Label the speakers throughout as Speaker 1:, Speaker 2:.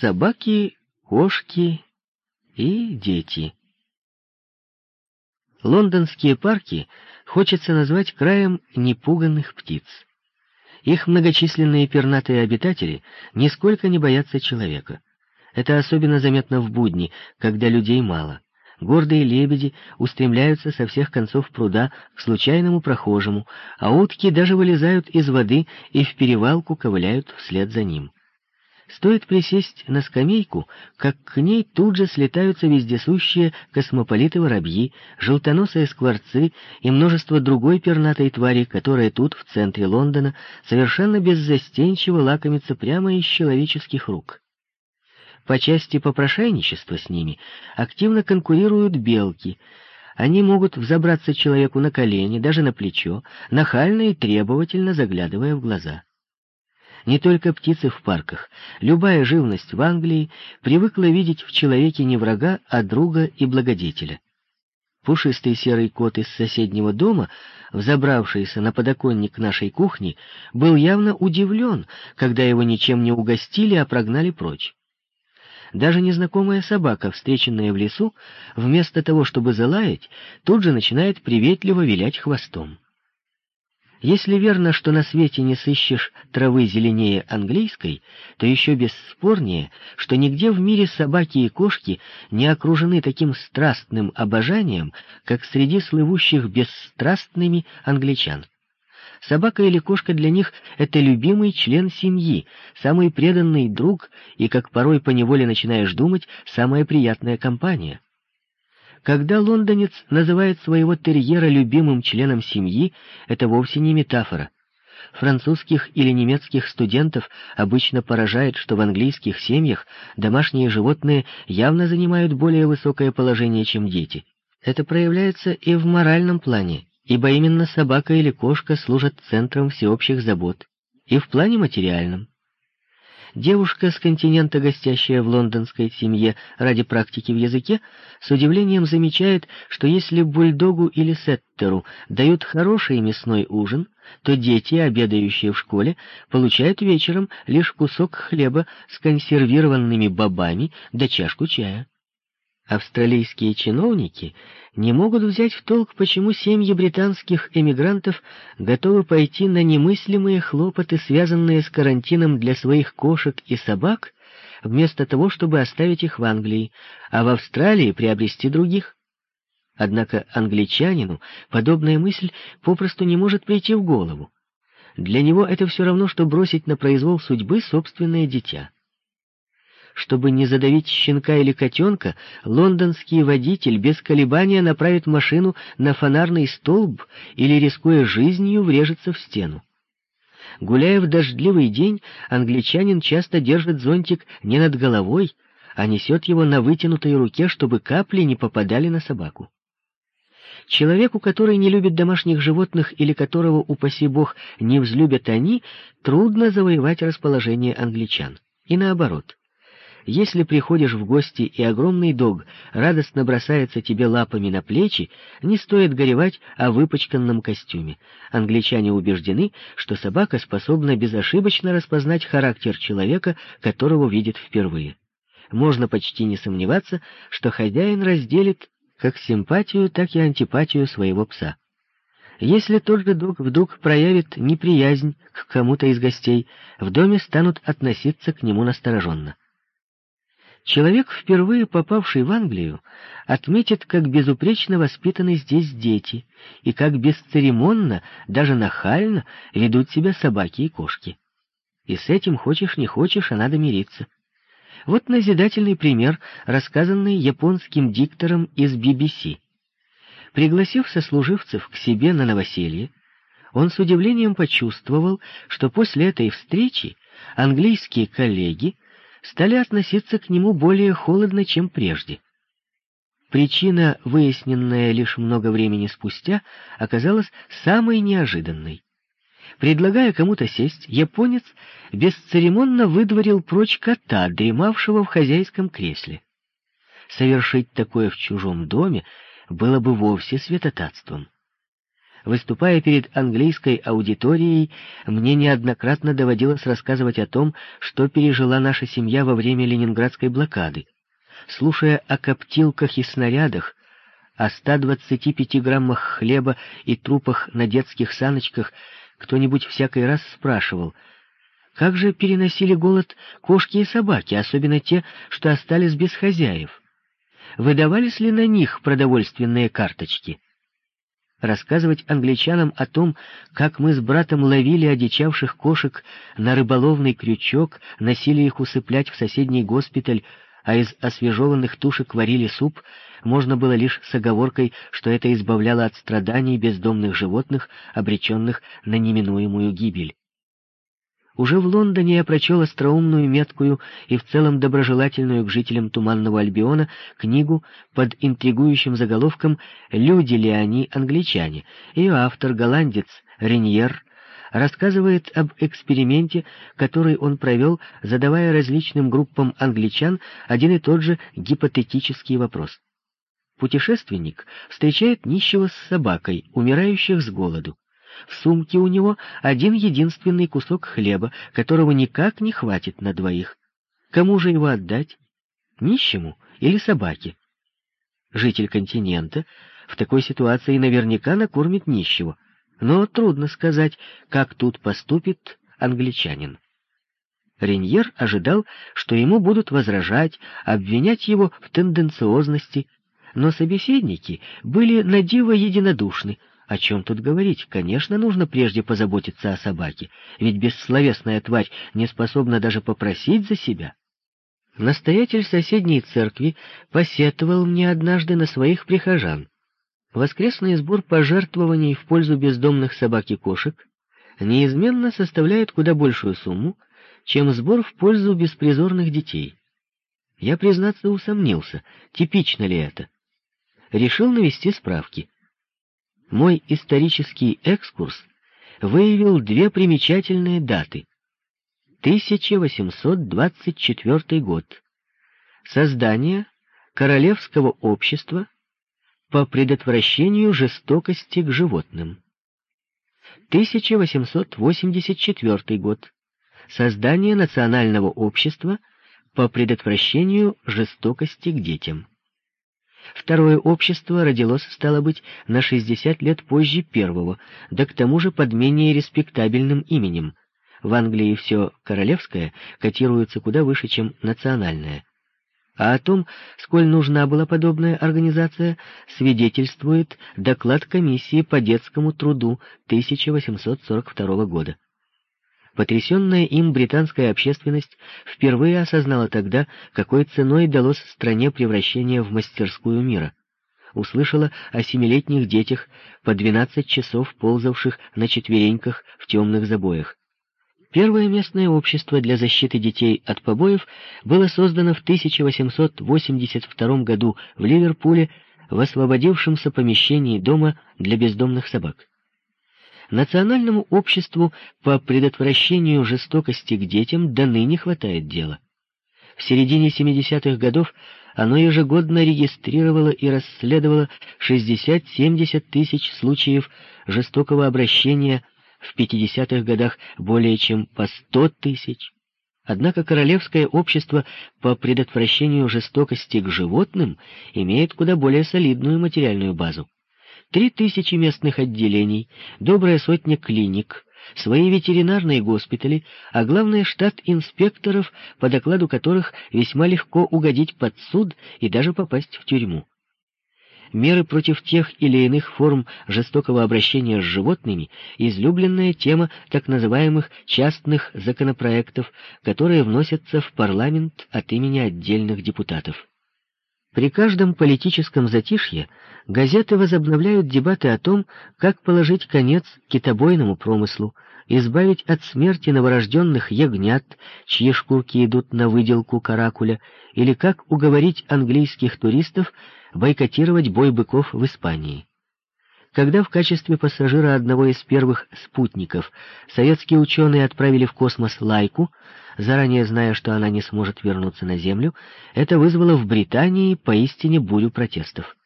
Speaker 1: собаки, кошки и дети. Лондонские парки хочется назвать краем непуганных птиц. Их многочисленные пернатые обитатели нисколько не боятся человека. Это особенно заметно в будни, когда людей мало. Гордые лебеди устремляются со всех концов пруда к случайному прохожему, а утки даже вылезают из воды и в перевалку ковыляют вслед за ним. Стоит присесть на скамейку, как к ней тут же слетаются вездесущие космополиты-воробьи, желтоносые скворцы и множество другой пернатой твари, которая тут, в центре Лондона, совершенно беззастенчиво лакомится прямо из человеческих рук. По части попрошайничества с ними активно конкурируют белки. Они могут взобраться человеку на колени, даже на плечо, нахально и требовательно заглядывая в глаза. Не только птицы в парках, любая живность в Англии привыкла видеть в человеке не врага, а друга и благодетеля. Пушистый серый кот из соседнего дома, взобравшийся на подоконник нашей кухни, был явно удивлен, когда его ничем не угостили, а прогнали прочь. Даже незнакомая собака, встреченная в лесу, вместо того, чтобы залаять, тут же начинает приветливо вилять хвостом. Если верно, что на свете не сыщешь травы зеленее английской, то еще бесспорнее, что нигде в мире собаки и кошки не окружены таким страстным обожанием, как среди слывущих бесстрастными англичан. Собака или кошка для них — это любимый член семьи, самый преданный друг и, как порой поневоле начинаешь думать, самая приятная компания — когда лондонец называет своего терьера любимым членом семьи, это вовсе не метафора. Французских или немецких студентов обычно поражает, что в английских семьях домашние животные явно занимают более высокое положение, чем дети. Это проявляется и в моральном плане, ибо именно собака или кошка служат центром всеобщих забот, и в плане материальном. Девушка с континента, гостящая в лондонской семье ради практики в языке, с удивлением замечает, что если бульдогу или сеттеру дают хороший мясной ужин, то дети, обедающие в школе, получают вечером лишь кусок хлеба с консервированными бобами да чашку чая. Австралийские чиновники не могут взять в толк, почему семьи британских эмигрантов готовы пойти на немыслимые хлопоты, связанные с карантином для своих кошек и собак, вместо того, чтобы оставить их в Англии, а в Австралии приобрести других. Однако англичанину подобная мысль попросту не может прийти в голову. Для него это все равно, что бросить на произвол судьбы собственное дитя. Чтобы не задавить щенка или котенка, лондонский водитель без колебания направит машину на фонарный столб или, рискуя жизнью, врежется в стену. Гуляя в дождливый день, англичанин часто держит зонтик не над головой, а несет его на вытянутой руке, чтобы капли не попадали на собаку. Человеку, который не любит домашних животных или которого, упаси бог, не взлюбят они, трудно завоевать расположение англичан. И наоборот. Если приходишь в гости, и огромный дог радостно бросается тебе лапами на плечи, не стоит горевать о выпачканном костюме. Англичане убеждены, что собака способна безошибочно распознать характер человека, которого видит впервые. Можно почти не сомневаться, что хозяин разделит как симпатию, так и антипатию своего пса. Если тот же дог вдруг проявит неприязнь к кому-то из гостей, в доме станут относиться к нему настороженно. Человек, впервые попавший в Англию, отметит, как безупречно воспитаны здесь дети, и как бесцеремонно, даже нахально ведут себя собаки и кошки. И с этим, хочешь не хочешь, а надо мириться. Вот назидательный пример, рассказанный японским диктором из BBC. Пригласив сослуживцев к себе на новоселье, он с удивлением почувствовал, что после этой встречи английские коллеги стали относиться к нему более холодно, чем прежде. Причина, выясненная лишь много времени спустя, оказалась самой неожиданной. Предлагая кому-то сесть, японец бесцеремонно выдворил прочь кота, дремавшего в хозяйском кресле. Совершить такое в чужом доме было бы вовсе святотатством. Выступая перед английской аудиторией, мне неоднократно доводилось рассказывать о том, что пережила наша семья во время ленинградской блокады. Слушая о коптилках и снарядах, о 125 граммах хлеба и трупах на детских саночках, кто-нибудь всякий раз спрашивал, как же переносили голод кошки и собаки, особенно те, что остались без хозяев? Выдавались ли на них продовольственные карточки? Рассказывать англичанам о том, как мы с братом ловили одичавших кошек на рыболовный крючок, носили их усыплять в соседний госпиталь, а из освежеванных тушек варили суп, можно было лишь с оговоркой, что это избавляло от страданий бездомных животных, обреченных на неминуемую гибель. Уже в Лондоне я прочел остроумную, меткую и в целом доброжелательную к жителям Туманного Альбиона книгу под интригующим заголовком «Люди ли они, англичане?». Ее автор, голландец Реньер, рассказывает об эксперименте, который он провел, задавая различным группам англичан один и тот же гипотетический вопрос. Путешественник встречает нищего с собакой, умирающих с голоду. В сумке у него один единственный кусок хлеба, которого никак не хватит на двоих. Кому же его отдать? Нищему или собаке? Житель континента в такой ситуации наверняка накормит нищего, но трудно сказать, как тут поступит англичанин. Реньер ожидал, что ему будут возражать, обвинять его в тенденциозности, но собеседники были на диво единодушны, о чем тут говорить? Конечно, нужно прежде позаботиться о собаке, ведь бессловесная тварь не способна даже попросить за себя. Настоятель соседней церкви посетовал мне однажды на своих прихожан. Воскресный сбор пожертвований в пользу бездомных собак и кошек неизменно составляет куда большую сумму, чем сбор в пользу беспризорных детей. Я, признаться, усомнился, типично ли это. Решил навести справки мой исторический экскурс выявил две примечательные даты. 1824 год. Создание Королевского общества по предотвращению жестокости к животным. 1884 год. Создание Национального общества по предотвращению жестокости к детям. Второе общество родилось, стало быть, на 60 лет позже первого, да к тому же под менее респектабельным именем. В Англии все королевское котируется куда выше, чем национальное. А о том, сколь нужна была подобная организация, свидетельствует доклад комиссии по детскому труду 1842 года. Потрясенная им британская общественность впервые осознала тогда, какой ценой далось стране превращение в мастерскую мира. Услышала о семилетних детях, по 12 часов ползавших на четвереньках в темных забоях. Первое местное общество для защиты детей от побоев было создано в 1882 году в Ливерпуле в освободившемся помещении дома для бездомных собак. Национальному обществу по предотвращению жестокости к детям до ныне хватает дела. В середине 70-х годов оно ежегодно регистрировало и расследовало 60-70 тысяч случаев жестокого обращения, в 50-х годах более чем по 100 тысяч. Однако Королевское общество по предотвращению жестокости к животным имеет куда более солидную материальную базу три тысячи местных отделений, добрая сотня клиник, свои ветеринарные госпитали, а главное штат инспекторов, по докладу которых весьма легко угодить под суд и даже попасть в тюрьму. Меры против тех или иных форм жестокого обращения с животными — излюбленная тема так называемых частных законопроектов, которые вносятся в парламент от имени отдельных депутатов. При каждом политическом затишье газеты возобновляют дебаты о том, как положить конец китобойному промыслу, избавить от смерти новорожденных ягнят, чьи шкурки идут на выделку каракуля, или как уговорить английских туристов бойкотировать бой быков в Испании. Когда в качестве пассажира одного из первых спутников советские ученые отправили в космос Лайку, заранее зная, что она не сможет вернуться на Землю, это вызвало в Британии поистине бурю протестов.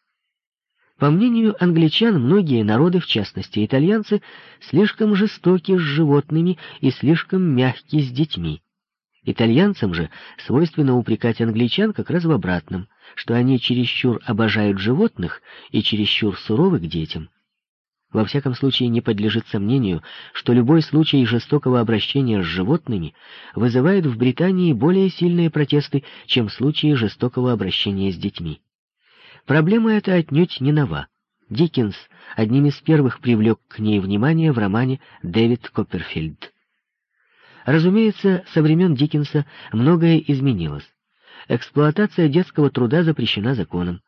Speaker 1: По мнению англичан, многие народы, в частности итальянцы, слишком жестоки с животными и слишком мягки с детьми. Итальянцам же свойственно упрекать англичан как раз в обратном, что они чересчур обожают животных и чересчур суровы к детям. Во всяком случае, не подлежит сомнению, что любой случай жестокого обращения с животными вызывает в Британии более сильные протесты, чем случаи жестокого обращения с детьми. Проблема эта отнюдь не нова. Диккенс одним из первых привлек к ней внимание в романе «Дэвид Копперфильд». Разумеется, со времен Диккенса многое изменилось. Эксплуатация детского труда запрещена законом.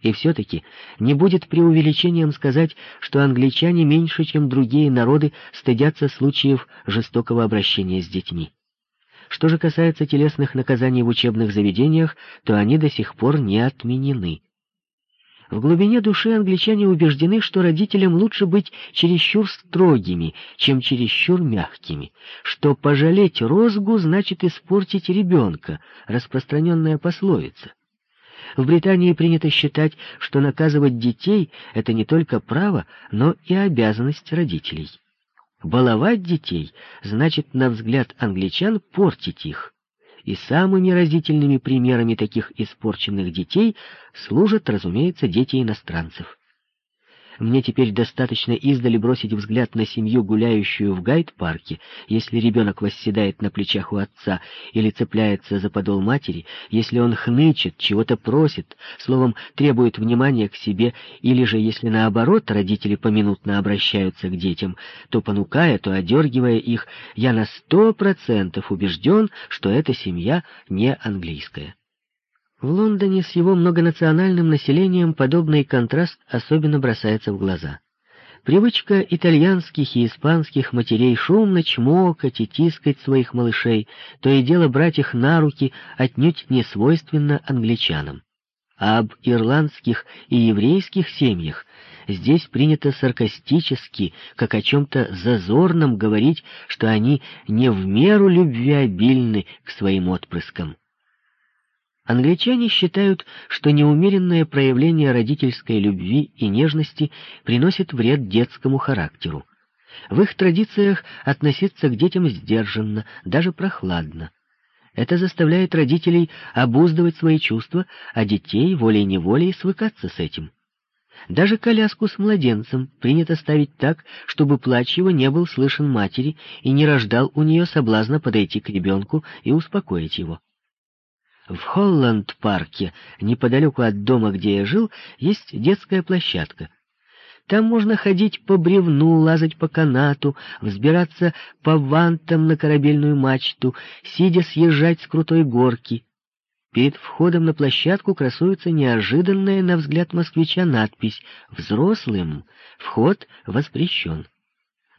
Speaker 1: И все-таки не будет преувеличением сказать, что англичане меньше, чем другие народы, стыдятся случаев жестокого обращения с детьми. Что же касается телесных наказаний в учебных заведениях, то они до сих пор не отменены. В глубине души англичане убеждены, что родителям лучше быть чересчур строгими, чем чересчур мягкими, что пожалеть розгу значит испортить ребенка, распространенная пословица. В Британии принято считать, что наказывать детей — это не только право, но и обязанность родителей. Баловать детей значит, на взгляд англичан, портить их. И самыми разительными примерами таких испорченных детей служат, разумеется, дети иностранцев. Мне теперь достаточно издали бросить взгляд на семью, гуляющую в гайд-парке, если ребенок восседает на плечах у отца или цепляется за подол матери, если он хнычет, чего-то просит, словом, требует внимания к себе, или же, если наоборот родители поминутно обращаются к детям, то понукая, то одергивая их, я на сто процентов убежден, что эта семья не английская. В Лондоне с его многонациональным населением подобный контраст особенно бросается в глаза. Привычка итальянских и испанских матерей шумно чмокать и тискать своих малышей, то и дело брать их на руки, отнюдь не свойственно англичанам. А об ирландских и еврейских семьях здесь принято саркастически, как о чем-то зазорном говорить, что они не в меру любвеобильны к своим отпрыскам. Англичане считают, что неумеренное проявление родительской любви и нежности приносит вред детскому характеру. В их традициях относиться к детям сдержанно, даже прохладно. Это заставляет родителей обуздывать свои чувства, а детей волей-неволей свыкаться с этим. Даже коляску с младенцем принято ставить так, чтобы плач его не был слышен матери и не рождал у нее соблазна подойти к ребенку и успокоить его. В Холланд-парке, неподалеку от дома, где я жил, есть детская площадка. Там можно ходить по бревну, лазать по канату, взбираться по вантам на корабельную мачту, сидя съезжать с крутой горки. Перед входом на площадку красуется неожиданная, на взгляд москвича, надпись «Взрослым вход воспрещен».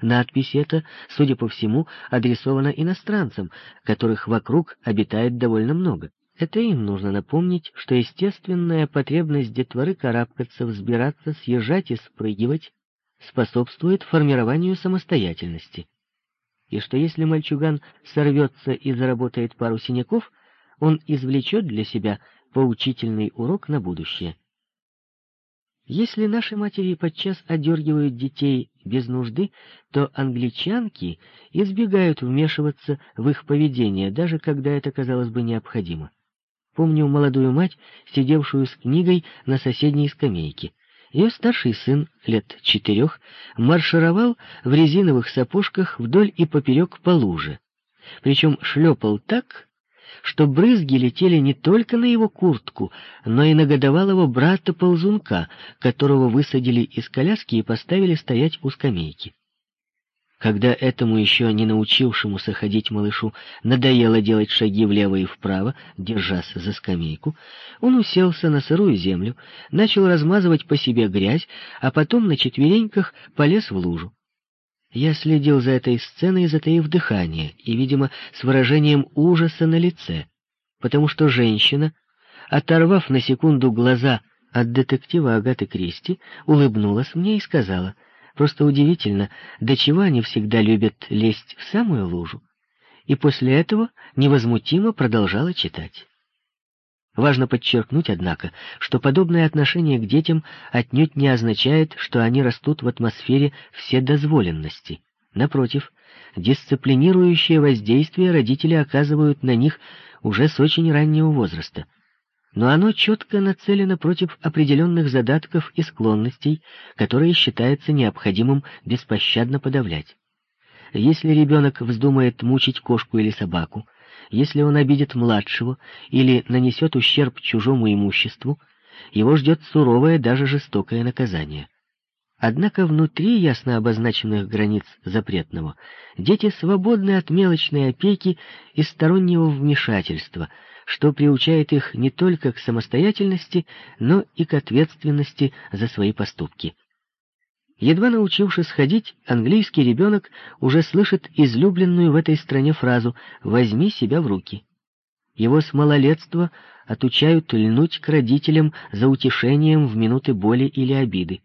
Speaker 1: Надпись эта, судя по всему, адресована иностранцам, которых вокруг обитает довольно много. Это им нужно напомнить, что естественная потребность детворы карабкаться, взбираться, съезжать и спрыгивать способствует формированию самостоятельности. И что если мальчуган сорвется и заработает пару синяков, он извлечет для себя поучительный урок на будущее. Если наши матери подчас одергивают детей без нужды, то англичанки избегают вмешиваться в их поведение, даже когда это, казалось бы, необходимо. Помню молодую мать, сидевшую с книгой на соседней скамейке. Ее старший сын, лет четырех, маршировал в резиновых сапожках вдоль и поперек по луже. Причем шлепал так, что брызги летели не только на его куртку, но и на годовалого брата-ползунка, которого высадили из коляски и поставили стоять у скамейки. Когда этому еще не научившемуся ходить малышу надоело делать шаги влево и вправо, держась за скамейку, он уселся на сырую землю, начал размазывать по себе грязь, а потом на четвереньках полез в лужу. Я следил за этой сценой, затаив дыхание, и, видимо, с выражением ужаса на лице, потому что женщина, оторвав на секунду глаза от детектива Агаты Кристи, улыбнулась мне и сказала — Просто удивительно, до чего они всегда любят лезть в самую лужу. И после этого невозмутимо продолжала читать. Важно подчеркнуть, однако, что подобное отношение к детям отнюдь не означает, что они растут в атмосфере вседозволенности. Напротив, дисциплинирующее воздействие родители оказывают на них уже с очень раннего возраста. Но оно четко нацелено против определенных задатков и склонностей, которые считается необходимым беспощадно подавлять. Если ребенок вздумает мучить кошку или собаку, если он обидит младшего или нанесет ущерб чужому имуществу, его ждет суровое, даже жестокое наказание. Однако внутри ясно обозначенных границ запретного дети свободны от мелочной опеки и стороннего вмешательства, что приучает их не только к самостоятельности, но и к ответственности за свои поступки. Едва научившись ходить, английский ребенок уже слышит излюбленную в этой стране фразу «возьми себя в руки». Его с малолетства отучают льнуть к родителям за утешением в минуты боли или обиды.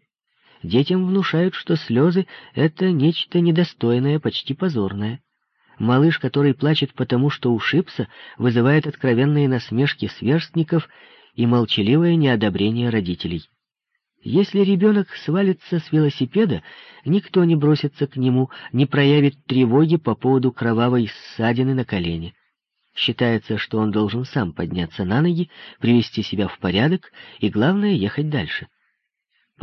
Speaker 1: Детям внушают, что слезы — это нечто недостойное, почти позорное. Малыш, который плачет потому, что ушибся, вызывает откровенные насмешки сверстников и молчаливое неодобрение родителей. Если ребенок свалится с велосипеда, никто не бросится к нему, не проявит тревоги по поводу кровавой ссадины на колене. Считается, что он должен сам подняться на ноги, привести себя в порядок и, главное, ехать дальше.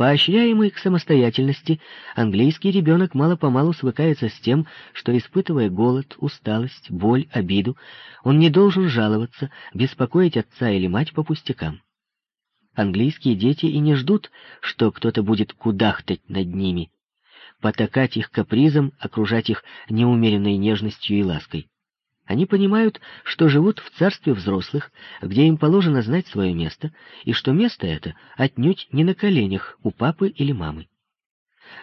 Speaker 1: Поощряемый к самостоятельности, английский ребенок мало-помалу свыкается с тем, что, испытывая голод, усталость, боль, обиду, он не должен жаловаться, беспокоить отца или мать по пустякам. Английские дети и не ждут, что кто-то будет кудахтать над ними, потакать их капризом, окружать их неумеренной нежностью и лаской. Они понимают, что живут в царстве взрослых, где им положено знать свое место, и что место это отнюдь не на коленях у папы или мамы.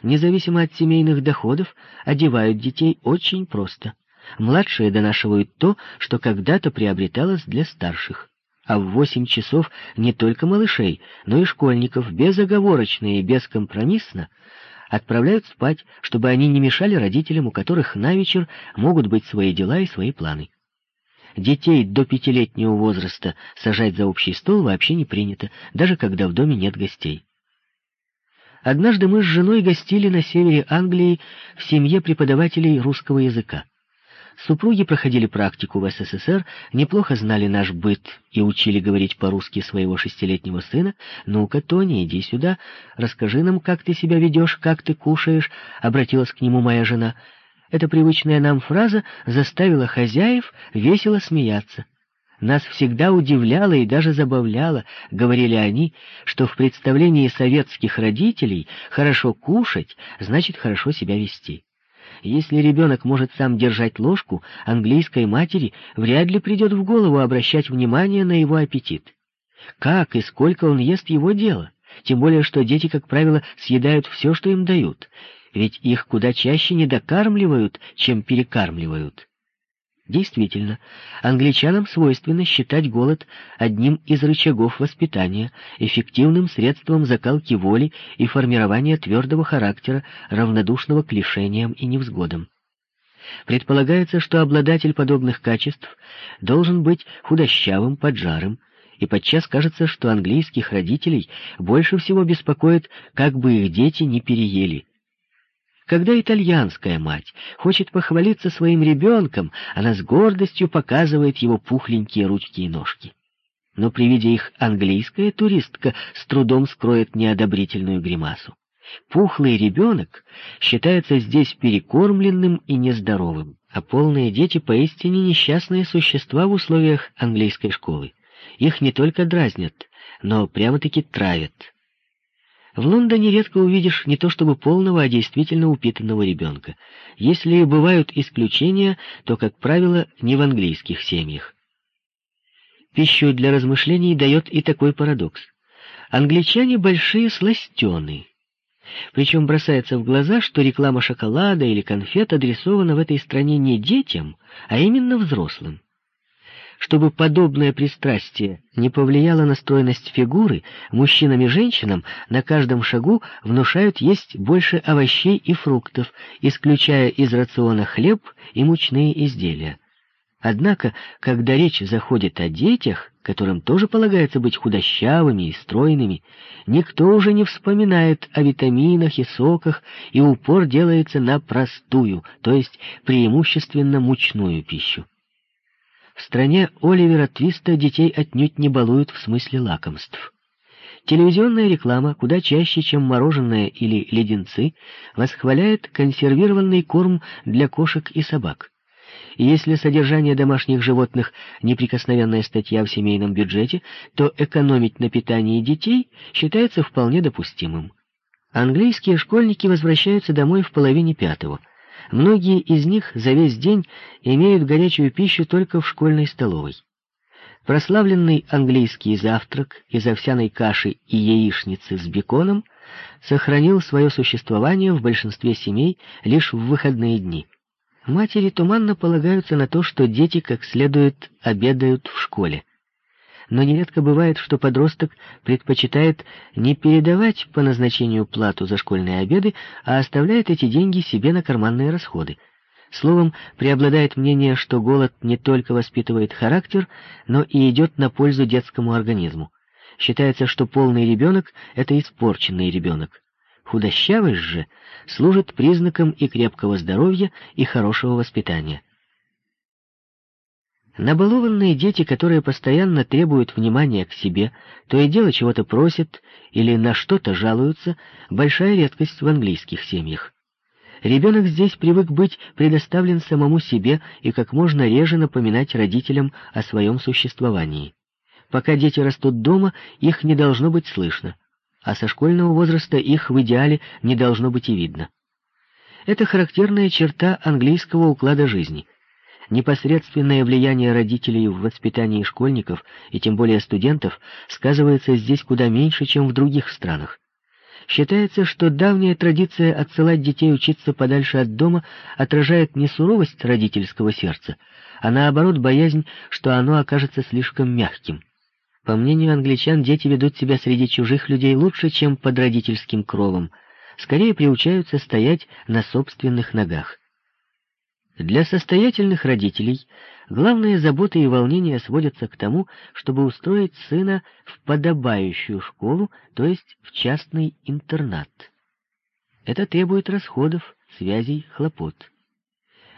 Speaker 1: Независимо от семейных доходов, одевают детей очень просто. Младшие донашивают то, что когда-то приобреталось для старших а в восемь часов не только малышей, но и школьников безоговорочно и бескомпромиссно отправляют спать, чтобы они не мешали родителям, у которых на вечер могут быть свои дела и свои планы. Детей до пятилетнего возраста сажать за общий стол вообще не принято, даже когда в доме нет гостей. Однажды мы с женой гостили на севере Англии в семье преподавателей русского языка. Супруги проходили практику в СССР, неплохо знали наш быт и учили говорить по-русски своего шестилетнего сына. «Ну-ка, Тони, иди сюда, расскажи нам, как ты себя ведешь, как ты кушаешь», — обратилась к нему моя жена. Эта привычная нам фраза заставила хозяев весело смеяться. Нас всегда удивляло и даже забавляло, говорили они, что в представлении советских родителей хорошо кушать значит хорошо себя вести. Если ребенок может сам держать ложку, английской матери вряд ли придет в голову обращать внимание на его аппетит. Как и сколько он ест его дело, тем более что дети, как правило, съедают все, что им дают, ведь их куда чаще недокармливают, чем перекармливают. Действительно, англичанам свойственно считать голод одним из рычагов воспитания, эффективным средством закалки воли и формирования твердого характера, равнодушного к лишениям и невзгодам. Предполагается, что обладатель подобных качеств должен быть худощавым, поджарым, и подчас кажется, что английских родителей больше всего беспокоит, как бы их дети не переели. Когда итальянская мать хочет похвалиться своим ребенком, она с гордостью показывает его пухленькие ручки и ножки. Но при виде их английская туристка с трудом скроет неодобрительную гримасу. Пухлый ребенок считается здесь перекормленным и нездоровым, а полные дети поистине несчастные существа в условиях английской школы. Их не только дразнят, но прямо-таки травят. В Лондоне редко увидишь не то чтобы полного, а действительно упитанного ребенка. Если и бывают исключения, то, как правило, не в английских семьях. Пищу для размышлений дает и такой парадокс. Англичане большие сластены. Причем бросается в глаза, что реклама шоколада или конфет адресована в этой стране не детям, а именно взрослым. Чтобы подобное пристрастие не повлияло на стройность фигуры, мужчинам и женщинам на каждом шагу внушают есть больше овощей и фруктов, исключая из рациона хлеб и мучные изделия. Однако, когда речь заходит о детях, которым тоже полагается быть худощавыми и стройными, никто уже не вспоминает о витаминах и соках, и упор делается на простую, то есть преимущественно мучную пищу. В стране Оливера Твиста детей отнюдь не балуют в смысле лакомств. Телевизионная реклама куда чаще, чем мороженое или леденцы, восхваляет консервированный корм для кошек и собак. И если содержание домашних животных — неприкосновенная статья в семейном бюджете, то экономить на питании детей считается вполне допустимым. Английские школьники возвращаются домой в половине пятого. Многие из них за весь день имеют горячую пищу только в школьной столовой. Прославленный английский завтрак из овсяной каши и яичницы с беконом сохранил свое существование в большинстве семей лишь в выходные дни. Матери туманно полагаются на то, что дети как следует обедают в школе. Но нередко бывает, что подросток предпочитает не передавать по назначению плату за школьные обеды, а оставляет эти деньги себе на карманные расходы. Словом, преобладает мнение, что голод не только воспитывает характер, но и идет на пользу детскому организму. Считается, что полный ребенок — это испорченный ребенок. Худощавость же служит признаком и крепкого здоровья, и хорошего воспитания. Набалованные дети, которые постоянно требуют внимания к себе, то и дело чего-то просят или на что-то жалуются, большая редкость в английских семьях. Ребенок здесь привык быть предоставлен самому себе и как можно реже напоминать родителям о своем существовании. Пока дети растут дома, их не должно быть слышно, а со школьного возраста их в идеале не должно быть и видно. Это характерная черта английского уклада жизни. Непосредственное влияние родителей в воспитании школьников и тем более студентов сказывается здесь куда меньше, чем в других странах. Считается, что давняя традиция отсылать детей учиться подальше от дома отражает не суровость родительского сердца, а наоборот боязнь, что оно окажется слишком мягким. По мнению англичан, дети ведут себя среди чужих людей лучше, чем под родительским кровом, скорее приучаются стоять на собственных ногах. Для состоятельных родителей главные заботы и волнения сводятся к тому, чтобы устроить сына в подобающую школу, то есть в частный интернат. Это требует расходов, связей, хлопот.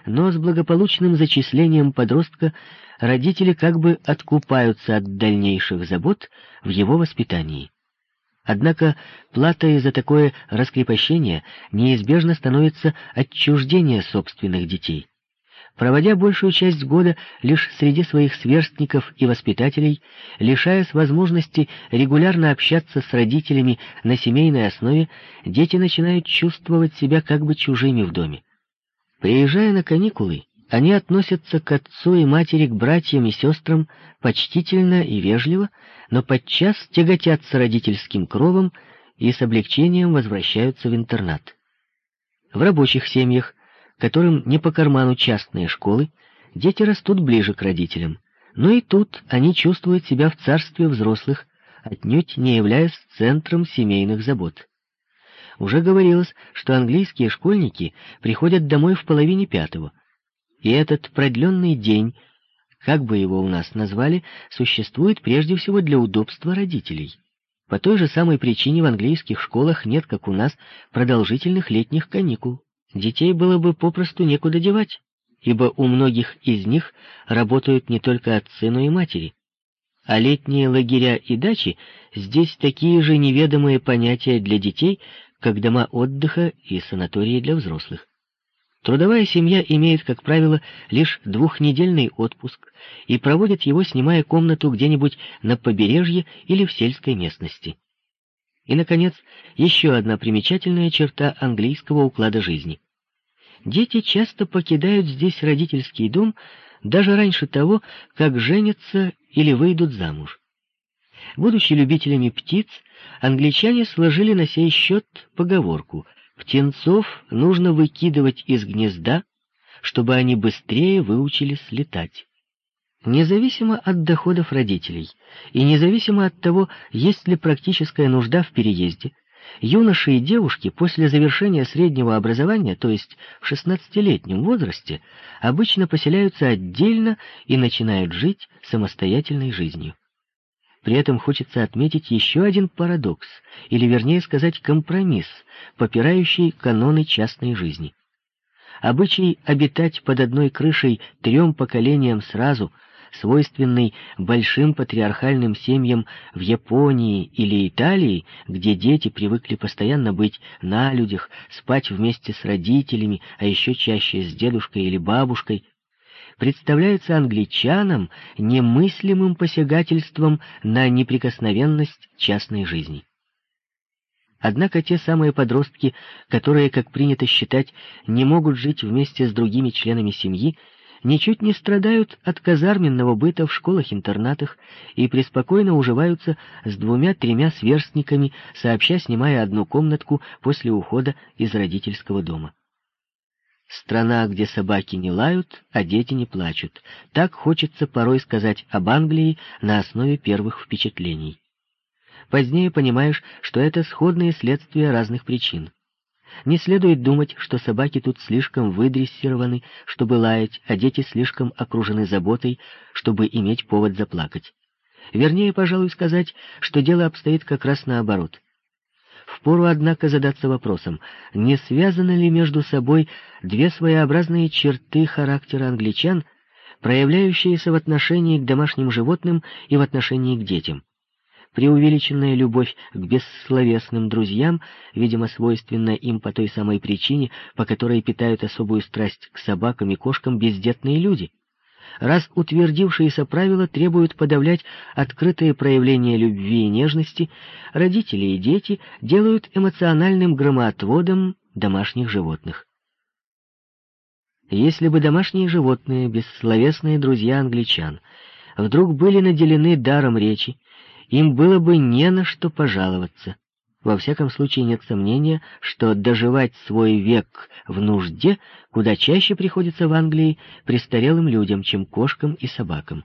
Speaker 1: Но с благополучным зачислением подростка родители как бы откупаются от дальнейших забот в его воспитании. Однако платой за такое раскрепощение неизбежно становится отчуждение собственных детей. Проводя большую часть года лишь среди своих сверстников и воспитателей, лишаясь возможности регулярно общаться с родителями на семейной основе, дети начинают чувствовать себя как бы чужими в доме. Приезжая на каникулы, они относятся к отцу и матери, к братьям и сестрам почтительно и вежливо, но подчас тяготятся родительским кровом и с облегчением возвращаются в интернат. В рабочих семьях, которым не по карману частные школы, дети растут ближе к родителям, но и тут они чувствуют себя в царстве взрослых, отнюдь не являясь центром семейных забот. Уже говорилось, что английские школьники приходят домой в половине пятого, и этот продленный день как бы его у нас назвали, существует прежде всего для удобства родителей. По той же самой причине в английских школах нет, как у нас, продолжительных летних каникул. Детей было бы попросту некуда девать, ибо у многих из них работают не только отцы, но и матери. А летние лагеря и дачи здесь такие же неведомые понятия для детей, как дома отдыха и санатории для взрослых. Трудовая семья имеет, как правило, лишь двухнедельный отпуск и проводит его, снимая комнату где-нибудь на побережье или в сельской местности. И, наконец, еще одна примечательная черта английского уклада жизни. Дети часто покидают здесь родительский дом даже раньше того, как женятся или выйдут замуж. Будучи любителями птиц, англичане сложили на сей счет поговорку — Птенцов нужно выкидывать из гнезда, чтобы они быстрее выучились летать. Независимо от доходов родителей и независимо от того, есть ли практическая нужда в переезде, Юноши и девушки после завершения среднего образования, то есть в 16-летнем возрасте, обычно поселяются отдельно и начинают жить самостоятельной жизнью. При этом хочется отметить еще один парадокс, или вернее сказать компромисс, попирающий каноны частной жизни. Обычай обитать под одной крышей трем поколениям сразу – свойственный большим патриархальным семьям в Японии или Италии, где дети привыкли постоянно быть на людях, спать вместе с родителями, а еще чаще с дедушкой или бабушкой, представляется англичанам немыслимым посягательством на неприкосновенность частной жизни. Однако те самые подростки, которые, как принято считать, не могут жить вместе с другими членами семьи, ничуть не страдают от казарменного быта в школах-интернатах и преспокойно уживаются с двумя-тремя сверстниками, сообща снимая одну комнатку после ухода из родительского дома. Страна, где собаки не лают, а дети не плачут. Так хочется порой сказать об Англии на основе первых впечатлений. Позднее понимаешь, что это сходные следствия разных причин. Не следует думать, что собаки тут слишком выдрессированы, чтобы лаять, а дети слишком окружены заботой, чтобы иметь повод заплакать. Вернее, пожалуй, сказать, что дело обстоит как раз наоборот. Впору, однако, задаться вопросом, не связаны ли между собой две своеобразные черты характера англичан, проявляющиеся в отношении к домашним животным и в отношении к детям. Преувеличенная любовь к бессловесным друзьям, видимо, свойственна им по той самой причине, по которой питают особую страсть к собакам и кошкам бездетные люди. Раз утвердившиеся правила требуют подавлять открытые проявления любви и нежности, родители и дети делают эмоциональным громоотводом домашних животных. Если бы домашние животные, бессловесные друзья англичан, вдруг были наделены даром речи, им было бы не на что пожаловаться. Во всяком случае, нет сомнения, что доживать свой век в нужде куда чаще приходится в Англии престарелым людям, чем кошкам и собакам.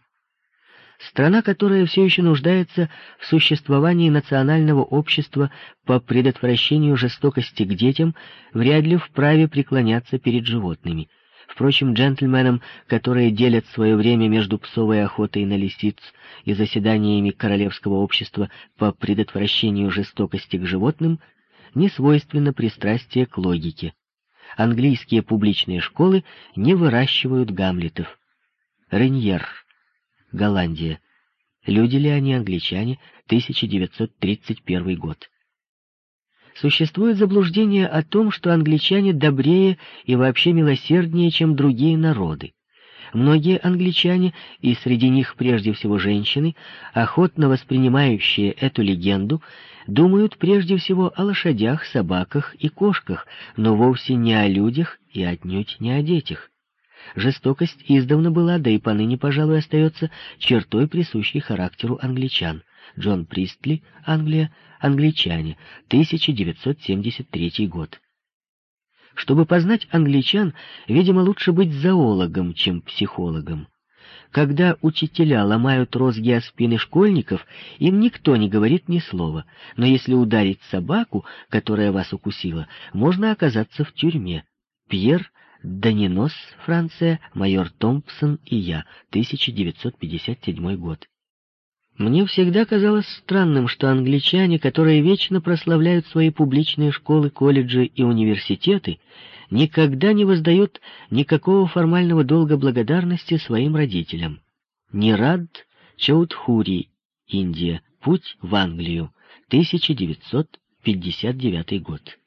Speaker 1: Страна, которая все еще нуждается в существовании национального общества по предотвращению жестокости к детям, вряд ли вправе преклоняться перед животными — Впрочем, джентльменам, которые делят свое время между псовой охотой на лисиц и заседаниями Королевского общества по предотвращению жестокости к животным, не свойственно пристрастие к логике. Английские публичные школы не выращивают гамлетов. Реньер, Голландия. Люди ли они англичане? 1931 год. Существует заблуждение о том, что англичане добрее и вообще милосерднее, чем другие народы. Многие англичане, и среди них прежде всего женщины, охотно воспринимающие эту легенду, думают прежде всего о лошадях, собаках и кошках, но вовсе не о людях и отнюдь не о детях. Жестокость издавна была, да и поныне, пожалуй, остается чертой, присущей характеру англичан. Джон Пристли, Англия, Англичане, 1973 год. Чтобы познать англичан, видимо, лучше быть зоологом, чем психологом. Когда учителя ломают розги о спины школьников, им никто не говорит ни слова, но если ударить собаку, которая вас укусила, можно оказаться в тюрьме. Пьер Данинос, Франция, майор Томпсон и я, 1957 год. Мне всегда казалось странным, что англичане, которые вечно прославляют свои публичные школы, колледжи и университеты, никогда не воздают никакого формального долга благодарности своим родителям. Нирад Чаудхури, Индия. Путь в Англию. 1959 год.